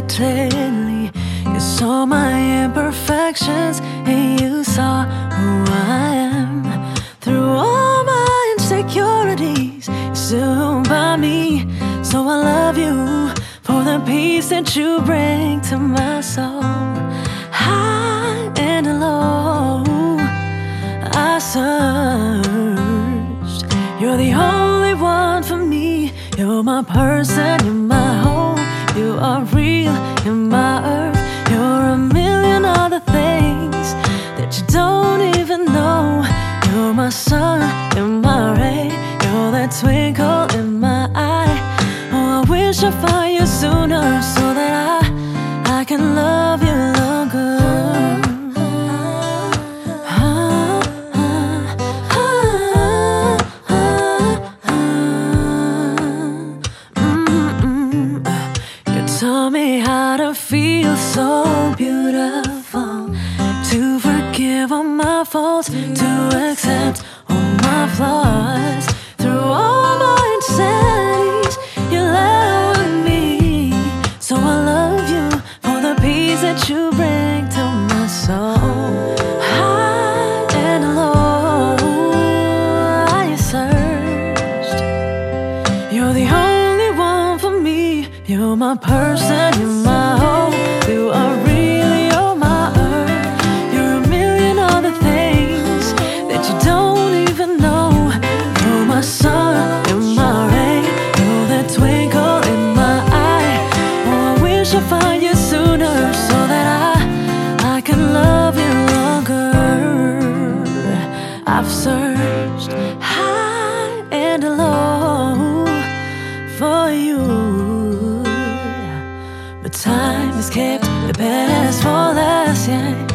unexpectedly. You saw my imperfections and you saw who I am. Through all my insecurities, you by me. So I love you for the peace that you bring to my soul. High and low, I searched. You're the only one for me. You're my person, you're my home. You are real, you're my earth. You're a million other things that you don't even know. You're my sun, you're my ray. You're that twinkle in my eye. Oh, I wish I found you sooner how feel so beautiful. To forgive all my faults, to accept all my flaws. Through all my insanities, you love me. So I love you for the peace that you bring to my soul. High and low, I searched. You're the only one for me. You're my person, you're my I found you sooner so that I I can love you longer. I've searched high and low for you. But time has kept the best for last, yeah.